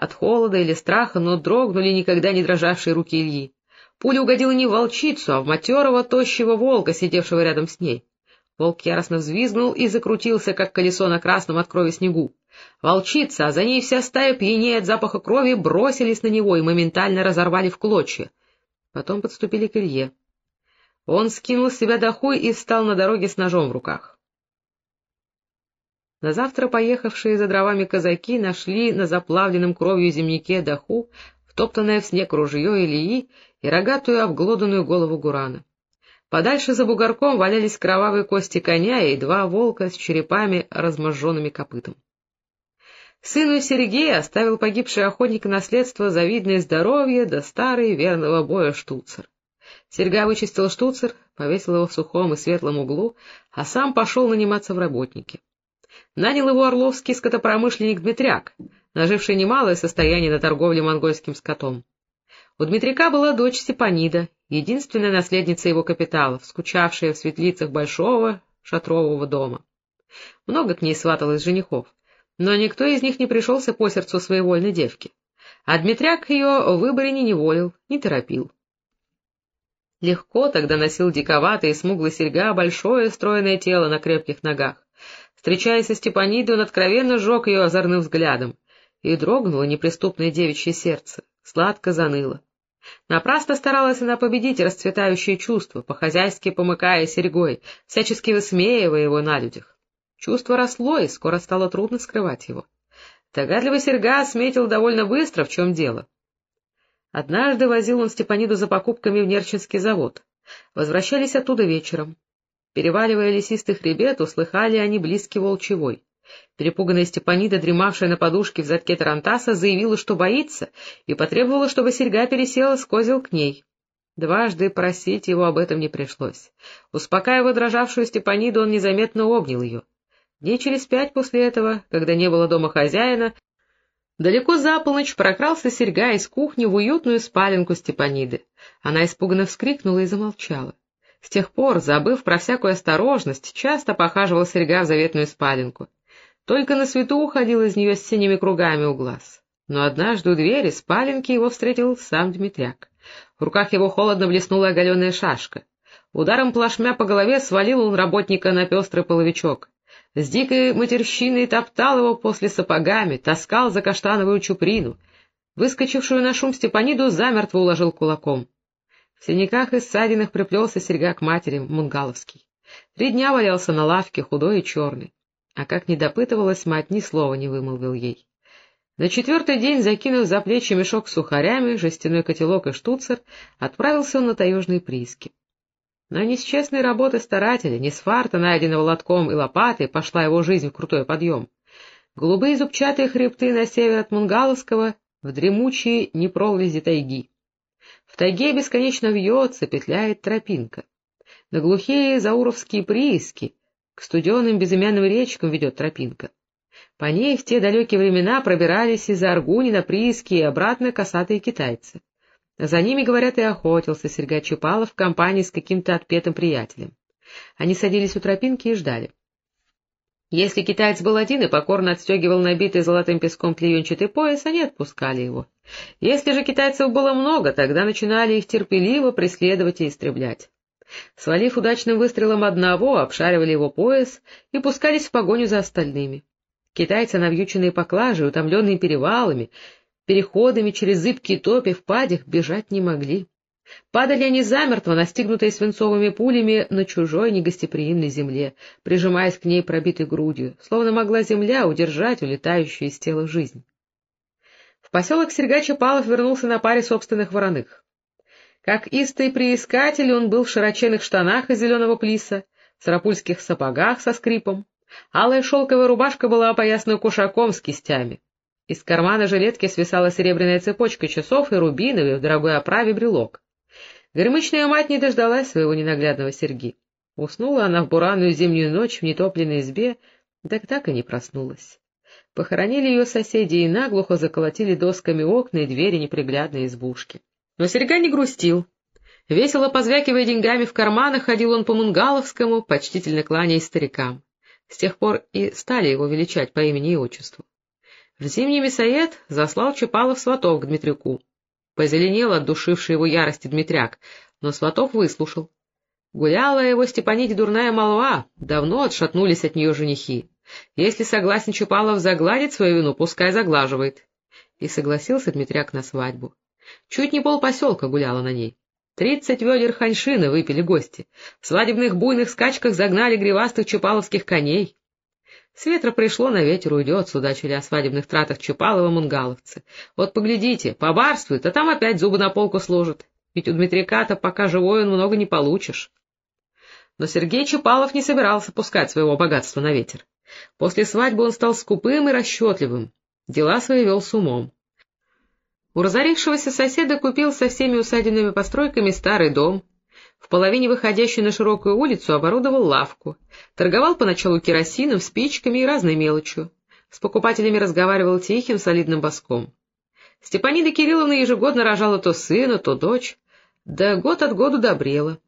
от холода или страха, но дрогнули никогда не дрожавшие руки Ильи. Пуля угодила не в волчицу, а в матерого тощего волка, сидевшего рядом с ней. Волк яростно взвизгнул и закрутился, как колесо на красном от крови снегу. Волчица, а за ней вся стая пьянее от запаха крови, бросились на него и моментально разорвали в клочья. Потом подступили к Илье. Он скинул с себя дохуй и встал на дороге с ножом в руках. На завтра поехавшие за дровами казаки нашли на заплавленном кровью земляке доху, втоптанное в снег ружье Ильи и рогатую обглоданную голову Гурана. Подальше за бугорком валялись кровавые кости коня и два волка с черепами, разможженными копытом. Сыну Сергея оставил погибший охотник наследство завидное здоровье да старый верного боя штуцер. Серега вычистил штуцер, повесил его в сухом и светлом углу, а сам пошел наниматься в работники. Нанял его орловский скотопромышленник Дмитряк, наживший немалое состояние на торговле монгольским скотом. У Дмитряка была дочь Степанида, единственная наследница его капиталов, скучавшая в светлицах большого шатрового дома. Много к ней сваталось женихов, но никто из них не пришелся по сердцу своевольной девки, а Дмитряк ее в выборе не неволил, не торопил. Легко тогда носил диковатый и смуглый серьга большое стройное тело на крепких ногах. Встречаясь со Степанидой, он откровенно сжег ее озорным взглядом, и дрогнуло неприступное девичье сердце, сладко заныло. Напрасно старалась она победить расцветающее чувство, по-хозяйски помыкая серьгой, всячески высмеивая его на людях. Чувство росло, и скоро стало трудно скрывать его. Догадливый серьга сметил довольно быстро, в чем дело. Однажды возил он Степаниду за покупками в Нерчинский завод. Возвращались оттуда вечером. Переваливая лесистый хребет, услыхали они близкий волчевой. Перепуганная Степанида, дремавшая на подушке в задке Тарантаса, заявила, что боится, и потребовала, чтобы серьга пересела с козел к ней. Дважды просить его об этом не пришлось. Успокаивая дрожавшую Степаниду, он незаметно обнял ее. Дней через пять после этого, когда не было дома хозяина, Далеко за полночь прокрался серьга из кухни в уютную спаленку Степаниды. Она испуганно вскрикнула и замолчала. С тех пор, забыв про всякую осторожность, часто похаживал серьга в заветную спаленку. Только на свету уходил из нее с синими кругами у глаз. Но однажды у двери спаленки его встретил сам Дмитряк. В руках его холодно блеснула оголенная шашка. Ударом плашмя по голове свалил он работника на пестрый половичок с дикой матерщиной топтал его после сапогами, таскал за каштановую чуприну. Выскочившую на шум Степаниду замертво уложил кулаком. В синяках и ссадинах приплелся серьга к матери Мунгаловский. Три дня валялся на лавке, худой и черный. А как не допытывалась мать, ни слова не вымолвил ей. На четвертый день, закинув за плечи мешок с сухарями, жестяной котелок и штуцер, отправился он на таежные прииски. Но не с честной работы старателя, не с фарта, найденного лотком и лопатой, пошла его жизнь в крутой подъем. Голубые зубчатые хребты на север от Мунгаловского в дремучие непролази тайги. Тайге бесконечно вьется, петляет тропинка. На глухие зауровские прииски, к студеным безымянным речкам ведет тропинка. По ней в те далекие времена пробирались из Аргуни на прииски и обратно косатые китайцы. За ними, говорят, и охотился Сергей Чупалов в компании с каким-то отпетым приятелем. Они садились у тропинки и ждали. Если китаец был один и покорно отстегивал набитый золотым песком клеенчатый пояс, они отпускали его. Если же китайцев было много, тогда начинали их терпеливо преследовать и истреблять. Свалив удачным выстрелом одного, обшаривали его пояс и пускались в погоню за остальными. Китайцы, навьюченные поклажей, утомленные перевалами, переходами через зыбкие топи в падях бежать не могли. Падали они замертво, настигнутые свинцовыми пулями на чужой негостеприимной земле, прижимаясь к ней пробитой грудью, словно могла земля удержать улетающую из тела жизнь. Поселок Серга Чапалов вернулся на паре собственных вороных. Как истый приискатель он был в широченных штанах из зеленого плиса, в сарапульских сапогах со скрипом. Алая шелковая рубашка была опоясана кушаком с кистями. Из кармана жилетки свисала серебряная цепочка часов и рубиновый в дорогой оправе брелок. Горемычная мать не дождалась своего ненаглядного серьги. Уснула она в бураную зимнюю ночь в нетопленной избе, так так и не проснулась. Похоронили ее соседи и наглухо заколотили досками окна и двери неприглядной избушки. Но серьга не грустил. Весело позвякивая деньгами в карманах, ходил он по Мунгаловскому, почтительно кланяясь старикам. С тех пор и стали его величать по имени и отчеству. В зимний мясоед заслал Чапалов сватов к Дмитрюку. Позеленел от душившей его ярости Дмитряк, но сватов выслушал. Гуляла его Степаниде дурная молва, давно отшатнулись от нее женихи. Если согласен Чапалов загладить свою вину, пускай заглаживает. И согласился Дмитряк на свадьбу. Чуть не пол поселка гуляла на ней. Тридцать ведер ханьшины выпили гости. В свадебных буйных скачках загнали гривастых чапаловских коней. С ветра пришло, на ветер уйдет, судачили о свадебных тратах Чапалова мунгаловцы. Вот поглядите, побарствует, а там опять зубы на полку сложат. Ведь у Дмитрика-то пока живой он много не получишь. Но Сергей Чапалов не собирался пускать своего богатства на ветер. После свадьбы он стал скупым и расчетливым, дела свои вел с умом. У разорившегося соседа купил со всеми усадебными постройками старый дом, в половине выходящей на широкую улицу оборудовал лавку, торговал поначалу керосином, спичками и разной мелочью. С покупателями разговаривал тихим, солидным боском. Степанида Кирилловна ежегодно рожала то сына, то дочь, да год от года добрела.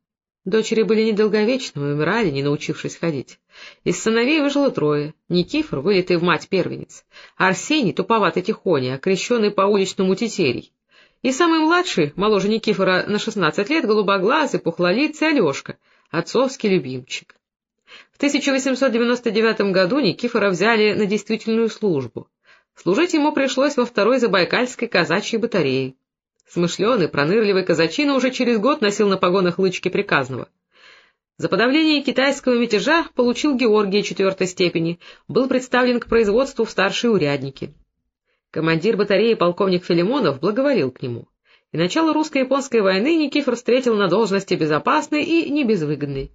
Дочери были недолговечны, умирали, не научившись ходить. Из сыновей выжило трое. Никифор, вылитый в мать первенец, Арсений, туповатый тихоня, окрещенный по уличному тетерий, и самый младший, моложе Никифора на шестнадцать лет, голубоглазый, пухлолицый Алешка, отцовский любимчик. В 1899 году Никифора взяли на действительную службу. Служить ему пришлось во второй Забайкальской казачьей батарее. Смышленый, пронырливый казачина уже через год носил на погонах лычки приказного. За подавление китайского мятежа получил Георгия четвертой степени, был представлен к производству в старшие урядники. Командир батареи полковник Филимонов благоволил к нему, и начало русско-японской войны Никифор встретил на должности безопасной и небезвыгодной.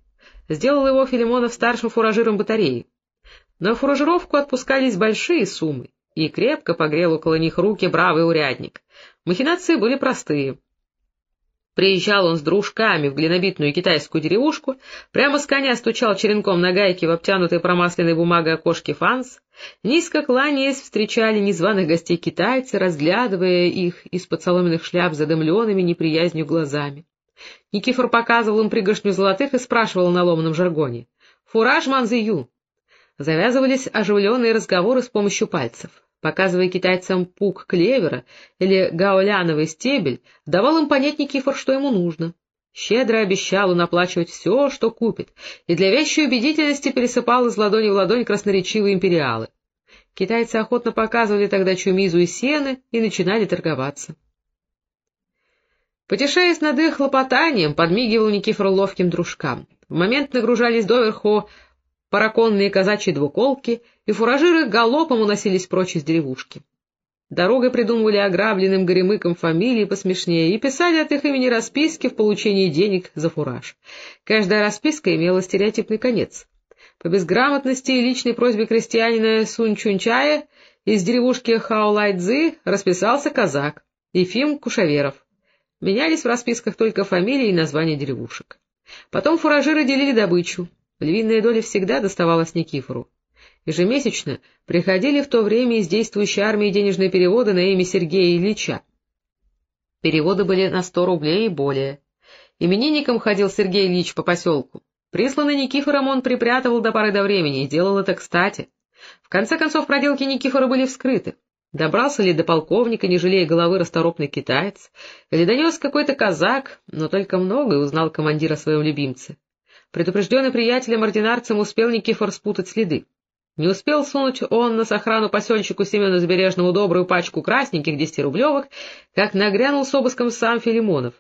Сделал его Филимонов старшим фуражиром батареи. На фуражировку отпускались большие суммы, и крепко погрел около них руки бравый урядник. Махинации были простые. Приезжал он с дружками в глинобитную китайскую деревушку, прямо с коня стучал черенком на гайке в обтянутой промасленной бумагой окошке фанс, низко кланяясь, встречали незваных гостей китайцы, разглядывая их из-под соломенных шляп задымленными неприязнью глазами. Никифор показывал им пригоршню золотых и спрашивал на ломаном жаргоне. — Фураж манзию! Завязывались оживленные разговоры с помощью пальцев показывая китайцам пук клевера или гауляновый стебель, давал им понять Никифор, что ему нужно. Щедро обещал он оплачивать все, что купит, и для вещей убедительности пересыпал из ладони в ладонь красноречивые империалы. Китайцы охотно показывали тогда чумизу и сены и начинали торговаться. Потешаясь над их хлопотанием, подмигивал Никифор ловким дружкам. В момент нагружались доверху параконные казачьи двуколки, и фуражиры галопом уносились прочь из деревушки. Дорогой придумывали ограбленным горемыкам фамилии посмешнее и писали от их имени расписки в получении денег за фураж. Каждая расписка имела стереотипный конец. По безграмотности и личной просьбе крестьянина Сунчунчая из деревушки Хаолайдзы расписался казак Ефим Кушаверов. Менялись в расписках только фамилии и названия деревушек. Потом фуражиры делили добычу. Львиная доля всегда доставалась Никифору. Ежемесячно приходили в то время из действующей армии денежные переводы на имя Сергея Ильича. Переводы были на сто рублей и более. Именинником ходил Сергей Ильич по поселку. Присланный Никифором он припрятывал до поры до времени и делал это кстати. В конце концов проделки Никифора были вскрыты. Добрался ли до полковника, не жалея головы, расторопный китаец, или донес какой-то казак, но только многое узнал командир о своем любимце. Предупрежденный приятелем-ординарцем успел Никифор спутать следы. Не успел сунуть он на сохрану посельщику Семену Забережному добрую пачку красненьких десятирублевок, как нагрянул с обыском сам Филимонов.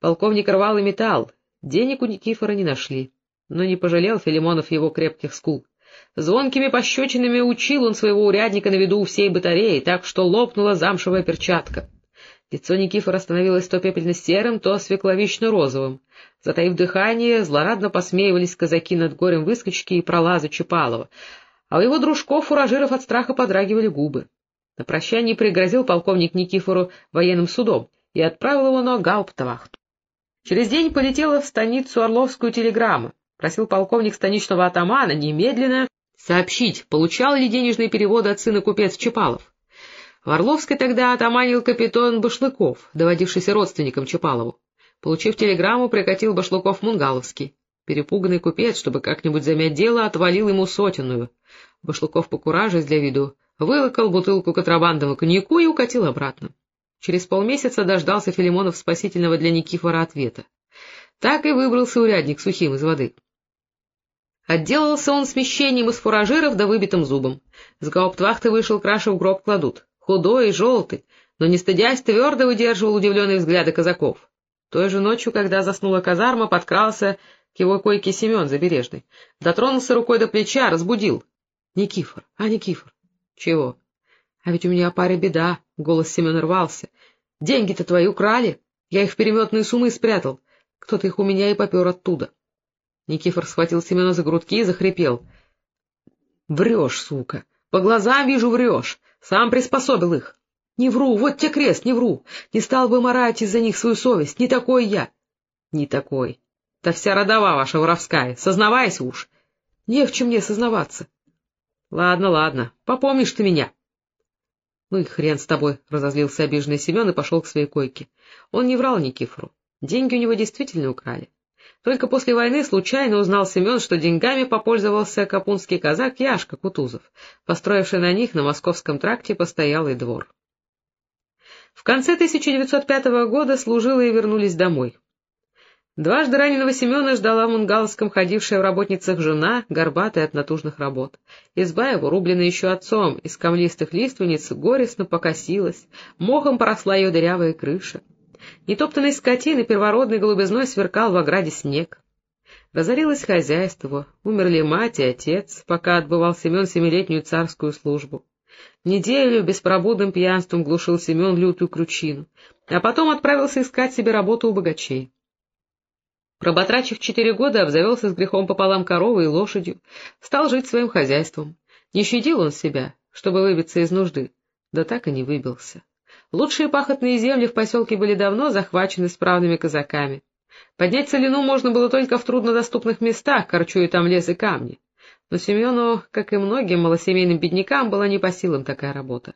Полковник рвал и металл. Денег у Никифора не нашли. Но не пожалел Филимонов его крепких скул. Звонкими пощечинами учил он своего урядника на виду у всей батареи, так что лопнула замшевая перчатка. Лицо Никифора становилось то пепельно-серым, то свекловично-розовым. Затаив дыхание, злорадно посмеивались казаки над горем выскочки и пролаза Чапалова, а у его дружков-фуражиров от страха подрагивали губы. На прощание пригрозил полковник Никифору военным судом и отправил его на гауптовахту. Через день полетела в станицу Орловскую телеграмма. Просил полковник станичного атамана немедленно сообщить, получал ли денежные переводы от сына купец Чапалов. В Орловской тогда атаманил капитан Башлыков, доводившийся родственником Чапалову. Получив телеграмму, прикатил Башлыков Мунгаловский. Перепуганный купец, чтобы как-нибудь замять дело, отвалил ему сотенную. Башлыков покуражись для виду, вылокал бутылку контрабандного коньяку и укатил обратно. Через полмесяца дождался Филимонов спасительного для Никифора ответа. Так и выбрался урядник сухим из воды. Отделался он смещением из фуражиров да выбитым зубом. С гауптвахты вышел, краши в гроб кладут. Худой и желтый, но не стыдясь, твердо выдерживал удивленные взгляды казаков. Той же ночью, когда заснула казарма, подкрался к его койке Семен Забережный. Дотронулся рукой до плеча, разбудил. — Никифор, а, Никифор? — Чего? — А ведь у меня паре беда, — голос Семена рвался. — Деньги-то твои украли, я их в переметные суммы спрятал. Кто-то их у меня и попер оттуда. Никифор схватил Семена за грудки и захрипел. — Врешь, сука! По глазам вижу, врешь! Сам приспособил их! Не вру, вот тебе крест, не вру! Не стал бы морать из-за них свою совесть, не такой я! — Не такой. Да вся родова ваша воровская, сознавайся уж. Не в чем мне сознаваться. — Ладно, ладно, попомнишь ты меня. — Ну и хрен с тобой, — разозлился обиженный Семен и пошел к своей койке. Он не врал Никифору. Деньги у него действительно украли. Только после войны случайно узнал Семен, что деньгами попользовался капунский казак Яшка Кутузов, построивший на них на московском тракте постоялый двор. В конце 1905 года служилые вернулись домой. Дважды раненого Семена ждала в Мунгаловском ходившая в работницах жена, горбатая от натужных работ. Изба его, рубленная еще отцом, из камлистых лиственниц, горестно покосилась, мохом поросла ее дырявая крыша. Нетоптанной скотины первородной голубизной сверкал в ограде снег. Разорилось хозяйство, умерли мать и отец, пока отбывал Семен семилетнюю царскую службу. Неделю беспробудным пьянством глушил Семен лютую кручину, а потом отправился искать себе работу у богачей. Проботрачив четыре года, обзавелся с грехом пополам коровой и лошадью, стал жить своим хозяйством. Не щадил он себя, чтобы выбиться из нужды, да так и не выбился. Лучшие пахотные земли в поселке были давно захвачены справными казаками. Поднять целину можно было только в труднодоступных местах, корчуя там лес и камни. Но Семену, как и многим малосемейным беднякам, была не по силам такая работа.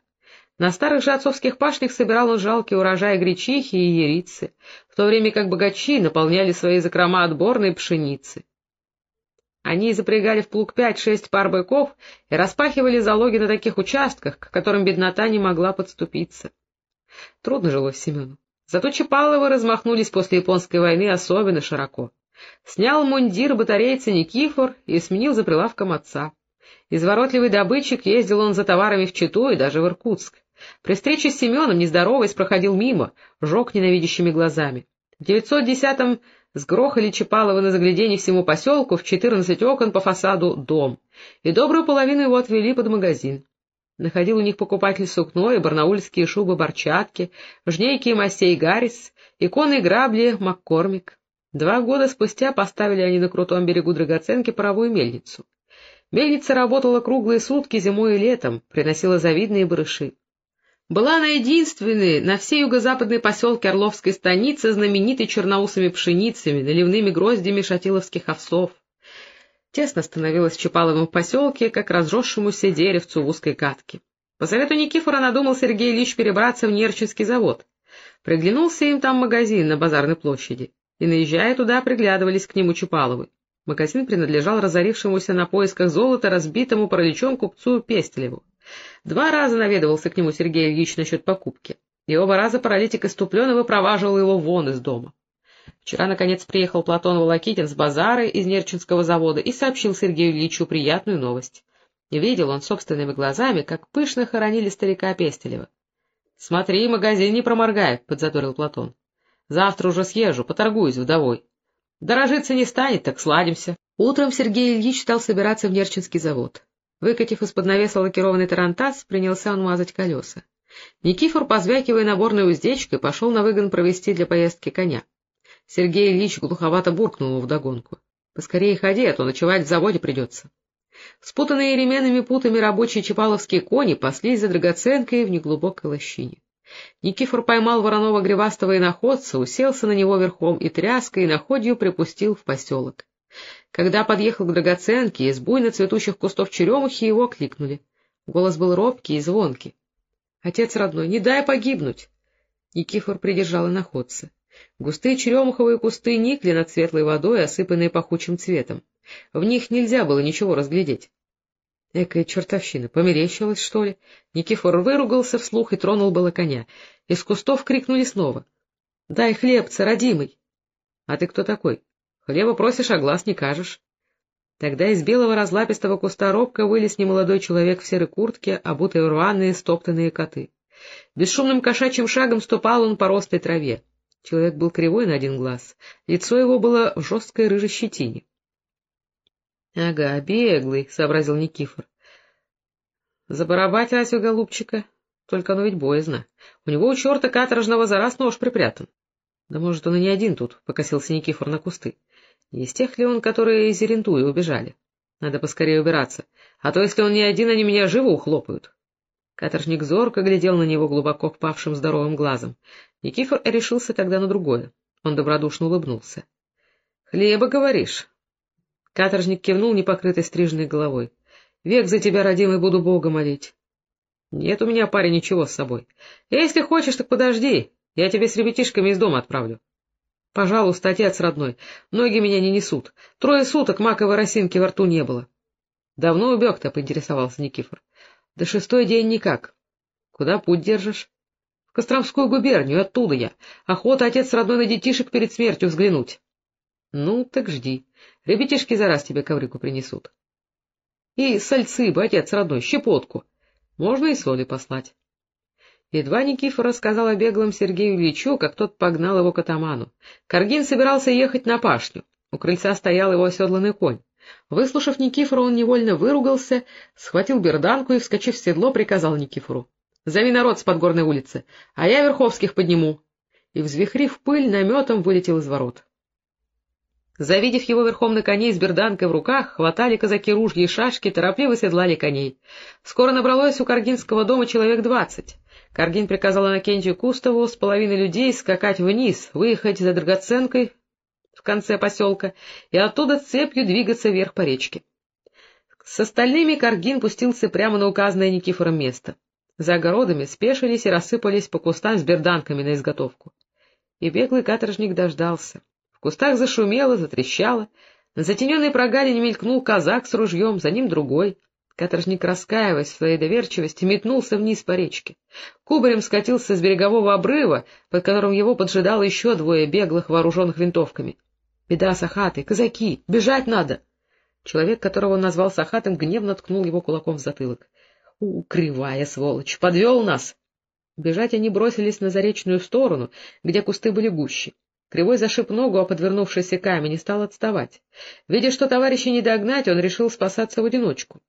На старых же отцовских пашнях собирал он жалкий урожай гречихи и ярицы, в то время как богачи наполняли свои закрома отборной пшеницы. Они запрягали в плуг пять-шесть пар быков и распахивали залоги на таких участках, к которым беднота не могла подступиться. Трудно жилось Семену. Зато Чапаловы размахнулись после японской войны особенно широко. Снял мундир батарейца Никифор и сменил за прилавком отца. Изворотливый добытчик ездил он за товарами в Читу и даже в Иркутск. При встрече с Семеном, нездороваясь, проходил мимо, жег ненавидящими глазами. В 910-м сгрохали Чапалова на загляденье всему поселку в четырнадцать окон по фасаду дом, и добрую половину его отвели под магазин. Находил у них покупатель сукно и барнаульские шубы-борчатки, жнейки и мастей Гаррис, иконы и грабли Маккормик. Два года спустя поставили они на крутом берегу драгоценки паровую мельницу. Мельница работала круглые сутки зимой и летом, приносила завидные барыши. Была она единственной на всей юго-западной поселке Орловской станицы знаменитой черноусыми пшеницами, наливными гроздями шатиловских овсов. Тесно становилось в Чапаловом поселке, как разросшемуся деревцу в узкой катке. По совету Никифора надумал Сергей Ильич перебраться в Нерчинский завод. Приглянулся им там магазин на базарной площади, и, наезжая туда, приглядывались к нему Чапаловы. Магазин принадлежал разорившемуся на поисках золота разбитому параличом купцу Пестелеву. Два раза наведывался к нему Сергей Ильич насчет покупки, и оба раза паралитик иступленно выпроваживал его вон из дома. Вчера, наконец, приехал Платон Волокитин с базара из Нерчинского завода и сообщил Сергею Ильичу приятную новость. Видел он собственными глазами, как пышно хоронили старика Пестелева. — Смотри, магазин не проморгай, — подзадорил Платон. — Завтра уже съезжу, поторгуюсь вдовой. Дорожиться не станет, так сладимся. Утром Сергей Ильич стал собираться в Нерчинский завод. Выкатив из-под навеса лакированный тарантас, принялся он мазать колеса. Никифор, позвякивая наборной уздечкой, пошел на выгон провести для поездки коня. Сергей Ильич глуховато буркнул вдогонку. — Поскорее ходи, а то ночевать в заводе придется. Спутанные ременными путами рабочие чапаловские кони паслись за драгоценкой в неглубокой лощине. Никифор поймал вороного гривастого иноходца, уселся на него верхом и тряской и находью припустил в поселок. Когда подъехал к драгоценке, из буйно цветущих кустов черемухи его кликнули. Голос был робкий и звонкий. — Отец родной, не дай погибнуть! Никифор придержал иноходца. Густые черемуховые кусты никли над светлой водой, осыпанные пахучим цветом. В них нельзя было ничего разглядеть. Экая чертовщина, померещилась, что ли? Никифор выругался вслух и тронул было коня. Из кустов крикнули снова. — Дай хлебца, родимый! — А ты кто такой? Хлеба просишь, а глаз не кажешь. Тогда из белого разлапистого куста робко вылез немолодой человек в серой куртке, обутый в рваные стоптанные коты. Бесшумным кошачьим шагом ступал он по ростой траве. Человек был кривой на один глаз, лицо его было в жесткой рыжей щетине. — Ага, беглый, — сообразил Никифор. — Забарабать разве голубчика? Только оно ведь боязно. У него у черта каторжного за раз нож припрятан. Да может, он и не один тут, — покосился Никифор на кусты. Не из тех ли он, которые из Зерентуя убежали? Надо поскорее убираться, а то, если он не один, они меня живо ухлопают. Каторжник зорко глядел на него глубоко впавшим здоровым глазом. Никифор решился тогда на другое. Он добродушно улыбнулся. — Хлеба, говоришь? Каторжник кивнул непокрытой стриженной головой. — Век за тебя, родимый, буду Бога молить. — Нет у меня, парень, ничего с собой. Если хочешь, так подожди, я тебе с ребятишками из дома отправлю. — Пожалуйста, отец родной, ноги меня не несут. Трое суток маковой росинки во рту не было. — Давно убег-то? — поинтересовался Никифор. — Да шестой день никак. — Куда путь держишь? — Костромскую губернию, оттуда я. Охота отец родной на детишек перед смертью взглянуть. — Ну, так жди. Ребятишки за раз тебе коврику принесут. — И сальцы бы, отец родной, щепотку. Можно и соли послать. Едва Никифор рассказал о беглом Сергею Ильичу, как тот погнал его к атаману. Каргин собирался ехать на пашню. У крыльца стоял его оседланный конь. Выслушав Никифора, он невольно выругался, схватил берданку и, вскочив в седло, приказал Никифору. — Зови народ с подгорной улицы, а я Верховских подниму. И, взвихрив пыль, наметом вылетел из ворот. Завидев его верхом на коне с берданкой в руках, хватали казаки ружья и шашки, торопливо седлали коней. Скоро набралось у Каргинского дома человек двадцать. Каргин приказал Анакентию Кустову с половиной людей скакать вниз, выехать за драгоценкой в конце поселка и оттуда цепью двигаться вверх по речке. С остальными Каргин пустился прямо на указанное Никифором место. За огородами спешились и рассыпались по кустам с берданками на изготовку. И беглый каторжник дождался. В кустах зашумело, затрещало, на затененной прогалине мелькнул казак с ружьем, за ним другой — Каторжник, раскаиваясь в своей доверчивости, метнулся вниз по речке. Кубарем скатился с берегового обрыва, под которым его поджидало еще двое беглых, вооруженных винтовками. — Беда, Сахаты! Казаки! Бежать надо! Человек, которого он назвал Сахатом, гневно ткнул его кулаком в затылок. — У, кривая сволочь! Подвел нас! Бежать они бросились на заречную сторону, где кусты были гуще. Кривой зашиб ногу, а подвернувшийся камень и стал отставать. Видя, что товарища не догнать, он решил спасаться в одиночку.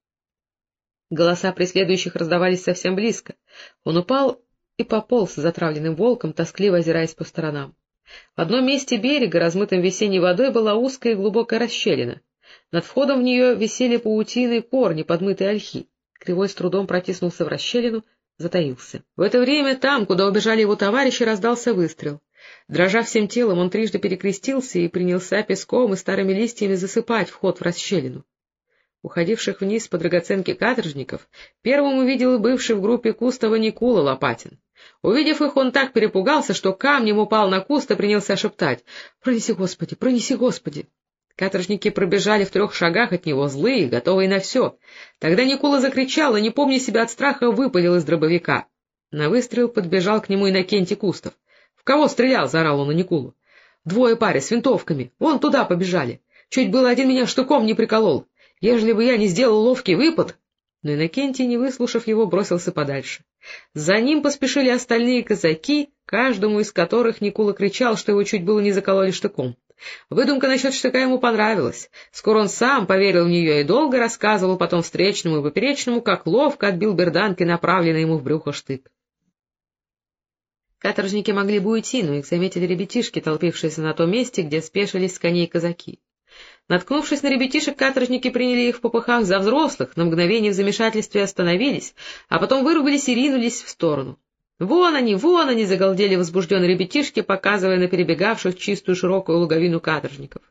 Голоса преследующих раздавались совсем близко. Он упал и пополз затравленным волком, тоскливо озираясь по сторонам. В одном месте берега, размытым весенней водой, была узкая и глубокая расщелина. Над входом в нее висели паутины корни, подмытые ольхи. Кривой с трудом протиснулся в расщелину, затаился. В это время там, куда убежали его товарищи, раздался выстрел. Дрожа всем телом, он трижды перекрестился и принялся песком и старыми листьями засыпать вход в расщелину уходивших вниз по драгоценке каторжников, первым увидел бывший в группе Кустова Никула Лопатин. Увидев их, он так перепугался, что камнем упал на куст и принялся шептать «Пронеси, Господи, пронеси, Господи!». Каторжники пробежали в трех шагах от него, злые, готовые на все. Тогда Никула закричал и, не помня себя от страха, выпалил из дробовика. На выстрел подбежал к нему Иннокентий Кустов. — В кого стрелял? — заорал он на Никулу. — Двое паре с винтовками. Вон туда побежали. Чуть было один меня штуком не приколол ежели бы я не сделал ловкий выпад... Но Иннокентий, не выслушав его, бросился подальше. За ним поспешили остальные казаки, каждому из которых Никула кричал, что его чуть было не закололи штыком. Выдумка насчет штыка ему понравилась. Скоро он сам поверил в нее и долго рассказывал потом встречному и поперечному, как ловко отбил берданки направленный ему в брюхо штык. Каторжники могли бы уйти, но их заметили ребятишки, толпившиеся на том месте, где спешились с коней казаки. Наткнувшись на ребятишек, каторжники приняли их в попыхах за взрослых, на мгновение в замешательстве остановились, а потом вырубились и ринулись в сторону. «Вон они, вон они!» — загалдели возбужденные ребятишки, показывая на перебегавших чистую широкую луговину каторжников.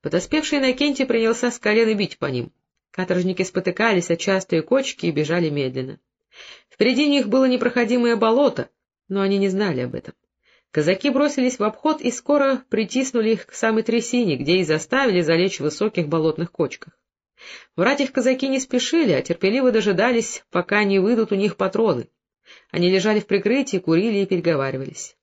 Подоспевший Иннокентий принялся с колена бить по ним. Каторжники спотыкались о частые кочки и бежали медленно. Впереди них было непроходимое болото, но они не знали об этом. Казаки бросились в обход и скоро притиснули их к самой трясине, где и заставили залечь в высоких болотных кочках. Врать их казаки не спешили, а терпеливо дожидались, пока не выйдут у них патроны. Они лежали в прикрытии, курили и переговаривались.